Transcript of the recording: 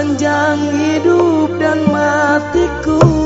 Panjang hidup dan matiku.